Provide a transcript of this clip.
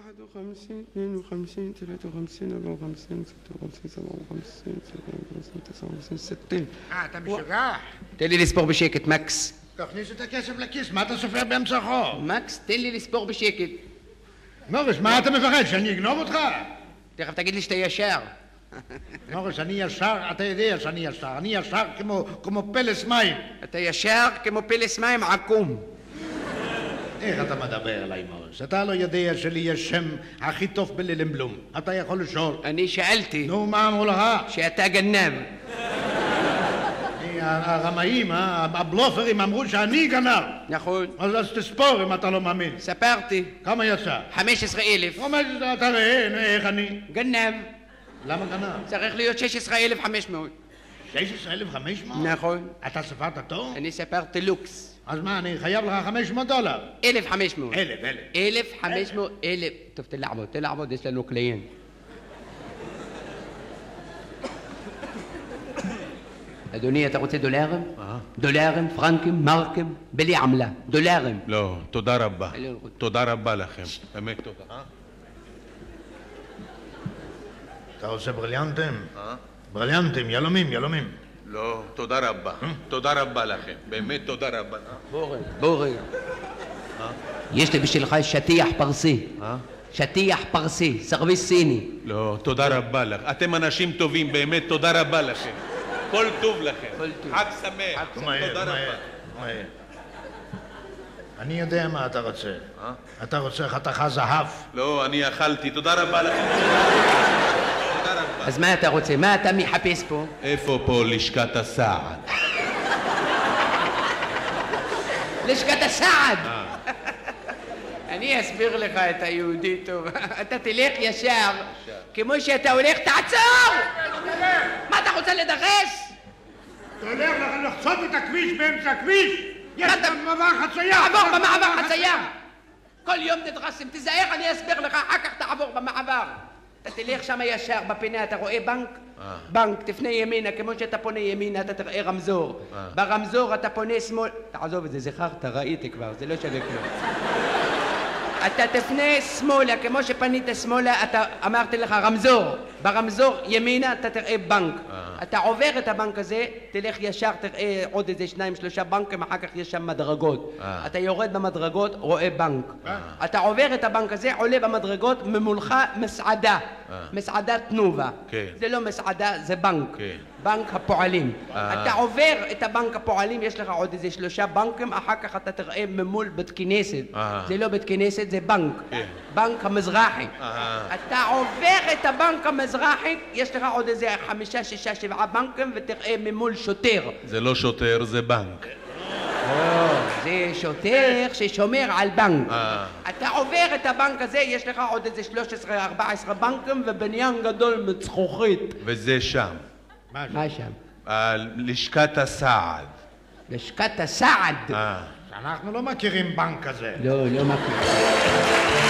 51, 52, 53, 54, 56, 57, 58, 59, 60. אה, אתה משוגע? תן לי לספור בשקט, מקס. תכניס את הכסף לכיס, מה אתה סופר באמצע החור? מקס, תן לי לספור בשקט. מוריס, מה אתה מפחד, שאני אגנוב אותך? תכף תגיד לי שאתה ישר. מוריס, אני ישר, אתה יודע שאני ישר, אני ישר כמו פלס מים. אתה ישר כמו פלס מים עקום. איך אתה מדבר אליי, מוריס? אתה לא יודע שלי יש שם הכי טוב בלילנבלום. אתה יכול לשאול. אני שאלתי נו, מה אמרו לך? שאתה גנב. הרמאים, אה, הבלופרים אמרו שאני גנב. נכון. אז תספור אם אתה לא מאמין. ספרתי. כמה יצא? 15,000. עומד, אתה ראה, איך אני? גנב. למה גנב? צריך להיות 16,500. 16,500? נכון. אתה ספרת טוב? אני ספרתי לוקס. אז מה, אני חייב לך 500 דולר? 1,500. אלף, אלף. 1,500, 1,000. טוב, תן לעבוד, תן לעבוד, יש לנו קליינט. אדוני, אתה רוצה דולרים? דולרים, פרנקים, מרקים, בלי עמלה. דולרים. לא, תודה רבה. לא, לא. תודה רבה לכם. באמת תודה. אה? אתה עושה בריליאנטים? בריליאנטים, יהלומים, יהלומים. לא, תודה רבה. תודה רבה לכם. באמת תודה רבה. אה? בוא רגע, בוא רגע. יש לי בשבילך שטיח פרסי. שטיח פרסי, סרוויס סיני. לא, תודה רבה לך. אתם אנשים טובים, באמת תודה רבה לכם. כל טוב לכם. כל טוב. חג שמח. תודה רבה. אני יודע מה אתה רוצה. אתה רוצה חתיכה זהב. לא, אני אכלתי. תודה רבה לכם. אז מה אתה רוצה? מה אתה מחפש פה? איפה פה לשכת הסעד? לשכת הסעד! אני אסביר לך את היהודי טוב. אתה תלך ישר, כמו שאתה הולך, תעצור! מה אתה רוצה לדרס? אתה הולך לחצות את הכביש באמצע הכביש? יש מעבר חצייה! תעבור במעבר חצייה! כל יום נדרסים, תיזהר, אני אסביר לך, אחר כך תעבור במעבר. אתה תלך שם ישר בפינה, אתה רואה בנק? בנק, תפנה ימינה, כמו שאתה פונה ימינה, אתה תראה רמזור. ברמזור אתה פונה שמאל... תעזוב את זה, זכרת, ראיתי כבר, זה לא שווה כלום. אתה תפנה שמאלה, כמו שפנית שמאלה, אתה אמרתי לך רמזור. ברמזור ימינה אתה תראה בנק. אתה עובר את הבנק הזה, תלך ישר, תראה עוד איזה שניים, שלושה בנקים, אחר כך יש שם מדרגות. אתה יורד במדרגות, רואה בנק. אתה עובר את הבנק הזה, עולה במדרגות, ממולך מסעדה. מסעדת תנובה. כן. זה לא מסעדה, זה בנק. כן. בנק הפועלים. אתה עובר את הבנק הפועלים, יש לך עוד איזה שלושה בנקים, אחר כך אתה תראה ממול בית כנסת. אה. זה לא בית כנסת, זה בנק. כן. בנק המזרחי. אה. אתה עובר את הבנק המזרחי, יש לך עוד איזה חמישה, שישה, שבעה בנקים, ותראה ממול שוטר. זה לא שוטר, זה בנק. זה שוטר ששומר על בנק. אה. אתה עובר את הבנק הזה, יש לך עוד איזה 13, 14 בנקים, ובניין גדול מצחוכית. וזה שם. מה שם? אה, לשכת הסעד. לשכת הסעד. אה. אנחנו לא מכירים בנק כזה. לא, לא מכיר.